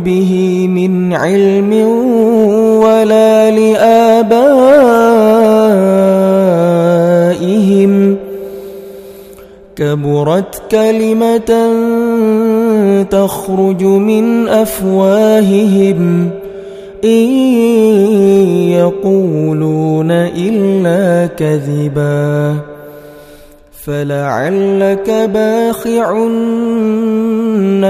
به من علم ولا لآبائهم كبرت كلمة تخرج من أفواههم إن يقولون إلا كذبا فلعلك باخع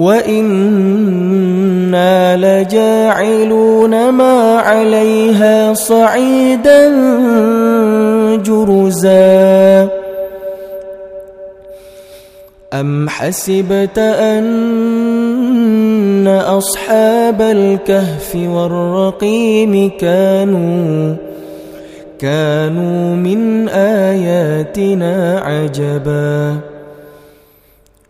وإنا لجاعلون ما عليها صعيدا جرزا أم حسبت أن أصحاب الكهف والرقيم كانوا كانوا من آياتنا عجبا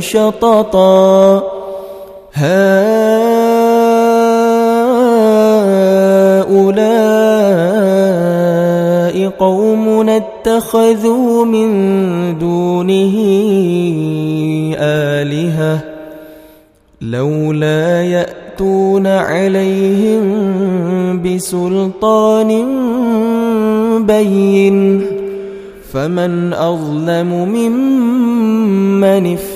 شططا. هؤلاء قومنا اتخذوا من دونه آلهة. لولا يأتون عليهم بسلطان بين. فمن أظلم ممن افترى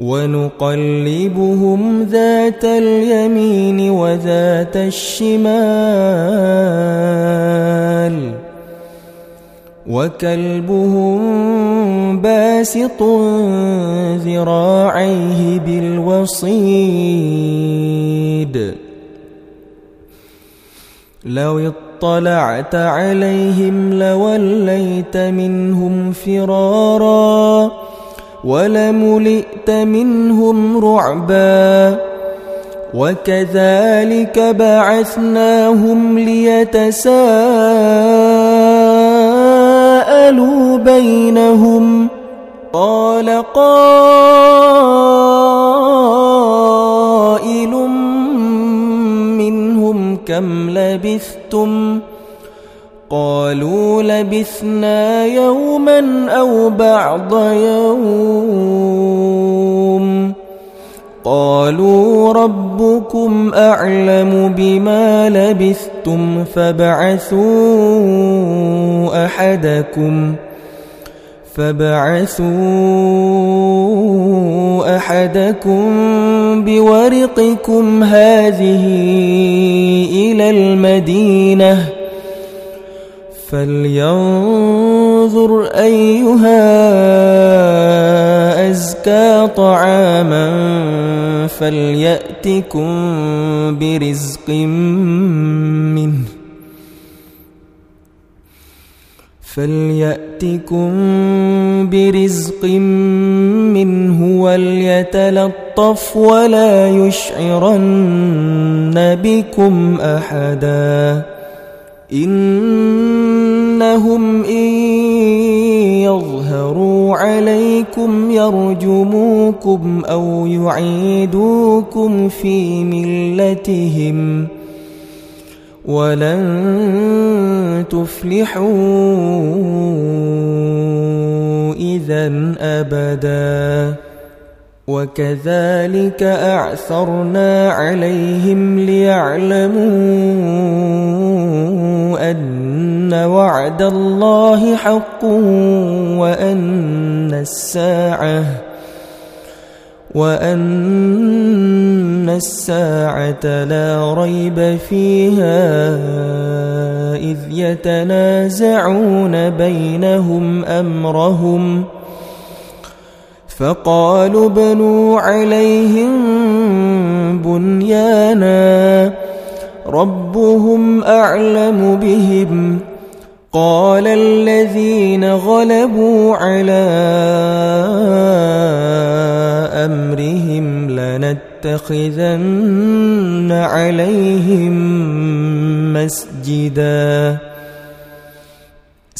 ونقلبهم ذات اليمين وذات الشمال وكلبهم باسط ذراعيه بالوصيد لو اطلعت عليهم لوليت منهم فرارا ولملئت منهم رعبا وكذلك بعثناهم ليتساءلوا بينهم قال قائل منهم كم لبثتم قالوا لبثنا يوما أو بعض يوم. قالوا ربكم أعلم بما لبثتم فابعثوا أحدكم فابعثوا أحدكم بورقكم هذه إلى المدينة فلينظر أيها أزكى طعاما فليأتكم برزق منه فليأتكم برزق منه وليتلطف ولا يشعرن بكم أحدا إنهم إن يظهروا عليكم يرجموكم أو يعيدوكم في ملتهم ولن تفلحوا إذا أبدا وكذلك أعثرنا عليهم ليعلموا أن وعد الله حق وأن الساعة وأن الساعة لا ريب فيها إذ يتنازعون بينهم أمرهم فقالوا بنوا عليهم بنيانا ربهم أعلم بهم قال الذين غلبوا على أمرهم لنتخذن عليهم مسجدا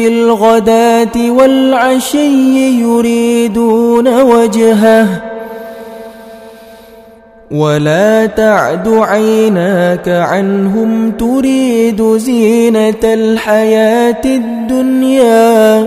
بالغداة والعشي يريدون وجهه. ولا تعد عيناك عنهم تريد زينة الحياة الدنيا.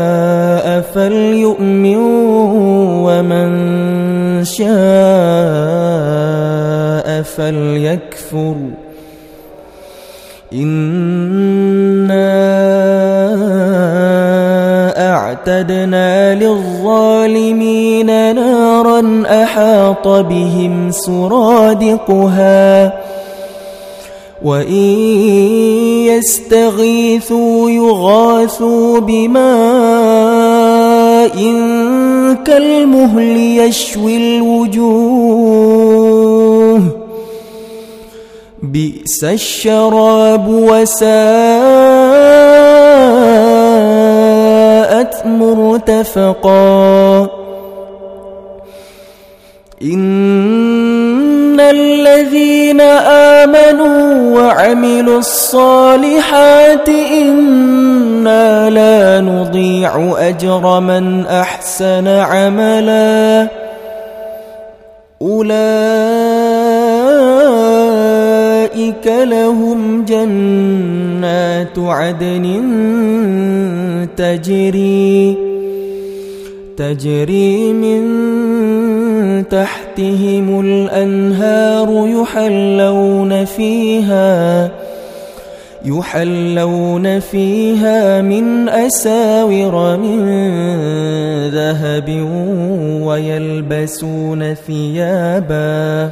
فليؤمن ومن شاء فليكفر. إِنَّا أعتدنا للظالمين نارا أحاط بهم سرادقها. وإن يستغيثوا يغاثوا بماء كالمهل يشوي الوجوه بئس الشراب وساءت مرتفقا الذين آمنوا وعملوا الصالحات إنا لا نضيع أجر من أحسن عملا أولئك لهم جنات عدن تجري تجري من تحتهم الأنهار يحلون فيها يحلون فيها من أساور من ذهب ويلبسون ثيابا.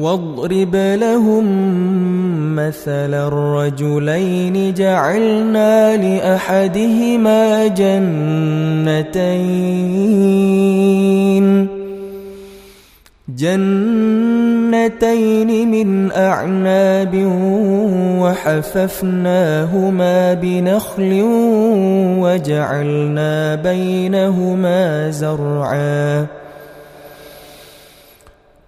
واضرب لهم مثل الرجلين جعلنا لأحدهما جنتين. جنتين من أعناب وحففناهما بنخل وجعلنا بينهما زرعا.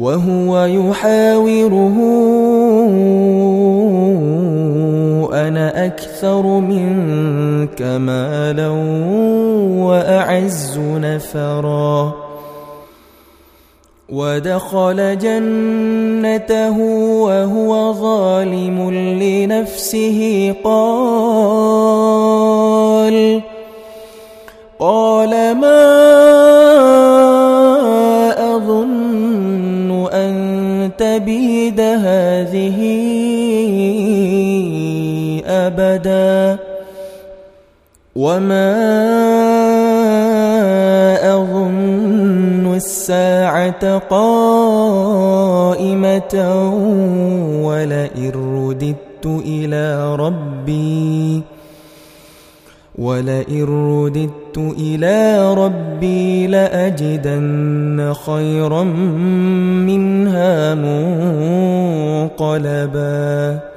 وهو يحاوره أنا أكثر منك مالا وأعز نفرا. ودخل جنته وهو ظالم لنفسه. قال قال ما وما أظن الساعة قائمة ولئن رددت إلى ربي ولئن رددت إلى ربي لأجدن خيرا منها منقلبا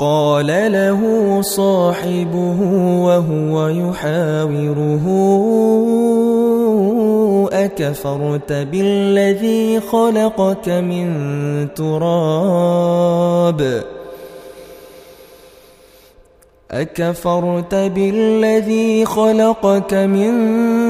قال له صاحبه وهو يحاوره أكفرت بالذي خلقك من تراب؟ أكفرت بالذي خلقك من تراب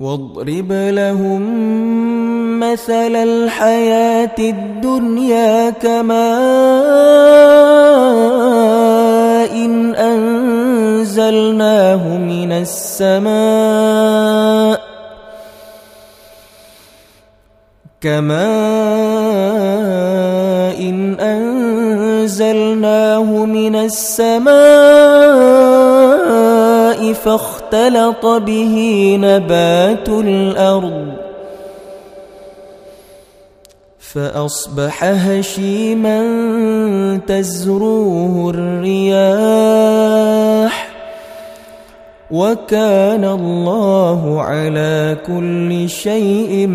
واضرب لهم مثل الحياة الدنيا كماء إن أنزلناه من السماء كماء إن أنزلناه من السماء فاختلط به نبات الأرض فأصبح هشيما تزروه الرياح وكان الله على كل شيء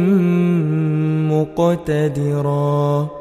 مقتدرا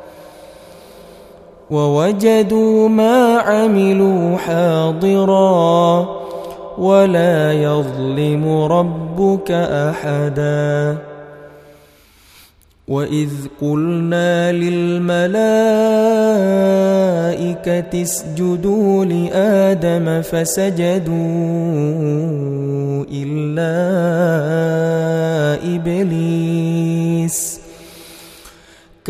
ووجدوا ما عملوا حاضرا ولا يظلم ربك أحدا. وإذ قلنا للملائكة اسجدوا لآدم فسجدوا إلا إبليس.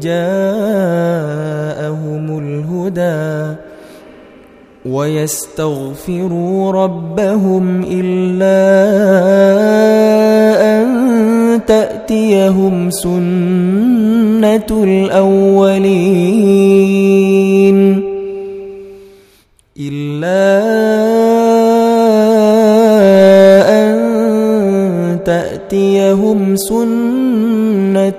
جاءهم الهدى ويستغفروا ربهم إلا أن تأتيهم سنة الأولين إلا أن تأتيهم سنة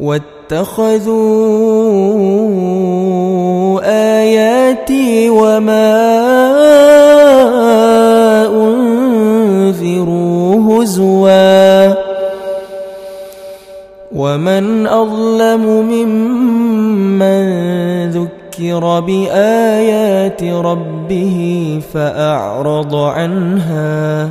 واتخذوا آياتي وما أنذروا هزوا ومن أظلم ممن ذكر بآيات ربه فأعرض عنها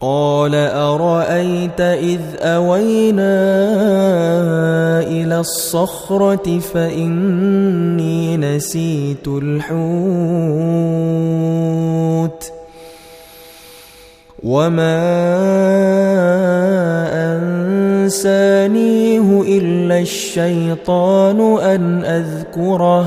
قال أرأيت إذ أوينا إلى الصخرة فإني نسيت الحوت وما أنسانيه إلا الشيطان أن أذكره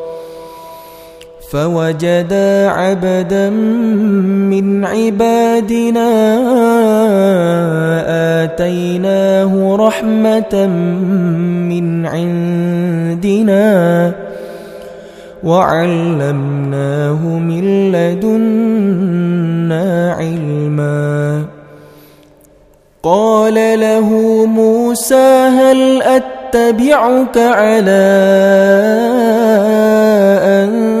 فوجدا عبدا من عبادنا آتيناه رحمة من عندنا وعلمناه من لدنا علما. قال له موسى هل أتبعك على أن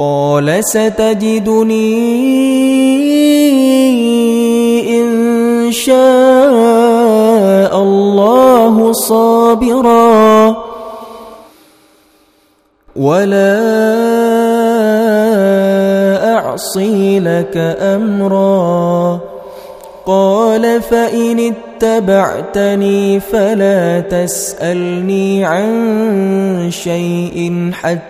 قال ستجدني إن شاء الله صابرا ولا أعصي لك أمرا قال فإن اتبعتني فلا تسألني عن شيء حتى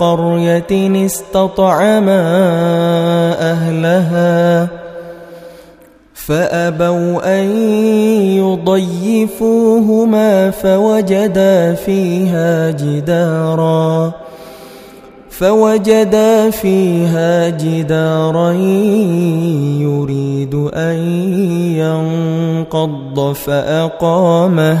قرية استطعما أهلها فأبوا أن يضيفوهما فوجدا فيها جداراً فوجدا فيها جدارا يريد أن ينقض فأقامه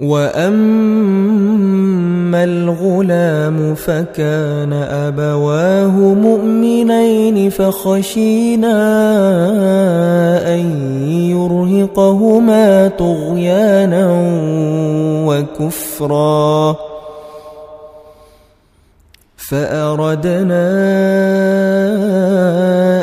واما الغلام فكان ابواه مؤمنين فخشينا ان يرهقهما طغيانا وكفرا فاردنا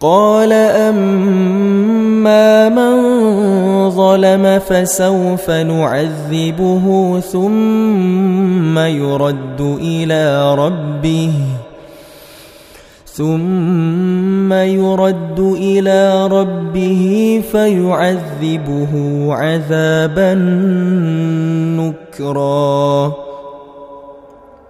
قال أما من ظلم فسوف نعذبه ثم يرد إلى ربه ثم يرد إلى ربه فيعذبه عذابا نكرا.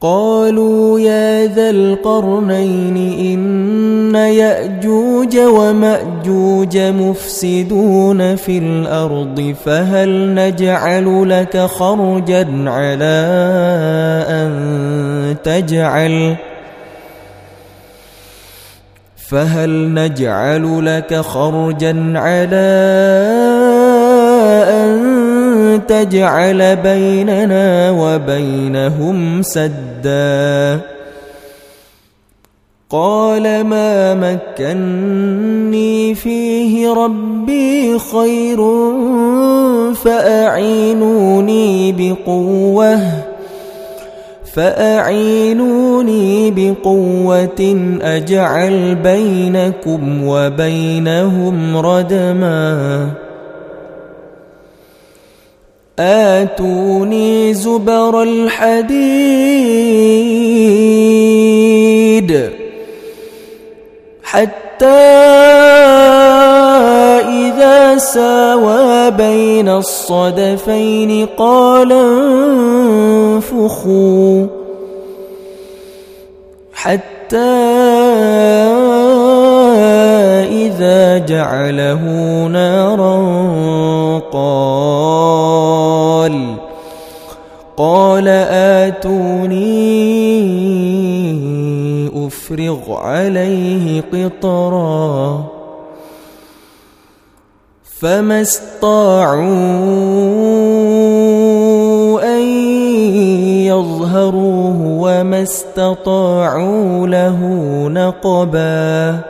قالوا يا ذا القرنين إن يأجوج ومأجوج مفسدون في الأرض فهل نجعل لك خرجا على أن تجعل فهل نجعل لك خرجا على أن تجعل بيننا وبينهم سدا. قال ما مكني فيه ربي خير فأعينوني بقوة فأعينوني بقوة أجعل بينكم وبينهم ردما. آتوني زبر الحديد حتى إذا ساوى بين الصدفين قال انفخوا حتى إذا جعله نارا قال قال آتوني أفرغ عليه قطرا فما استطاعوا أن يظهروه وما استطاعوا له نقبا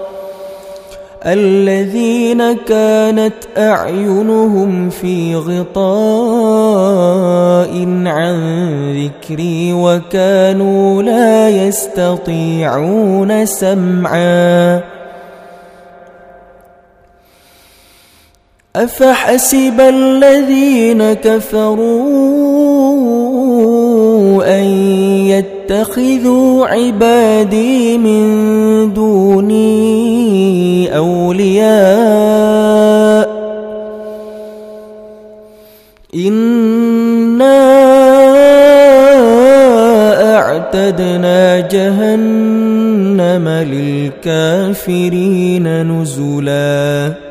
الذين كانت أعينهم في غطاء عن ذكري وكانوا لا يستطيعون سمعا. أفحسب الذين كفروا يتخذوا عبادي من دوني أولياء. إنا أعتدنا جهنم للكافرين نزلاً.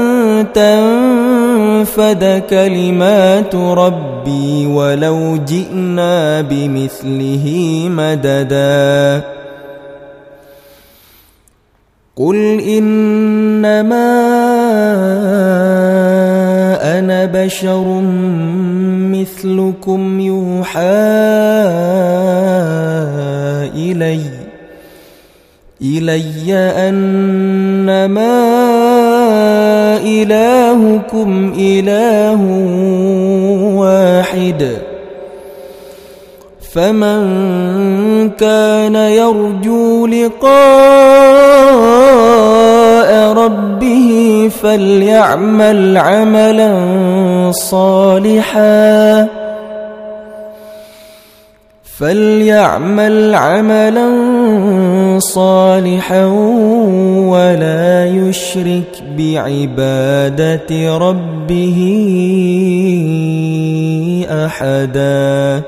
تنفد كلمات ربي ولو جئنا بمثله مددا. قل إنما أنا بشر مثلكم يوحى إلي إلي أنما إلهكم إله واحد فمن كان يرجو لقاء ربه فليعمل عملا صالحا فليعمل عملا ولا يشرك بعبادة ربه أحدا.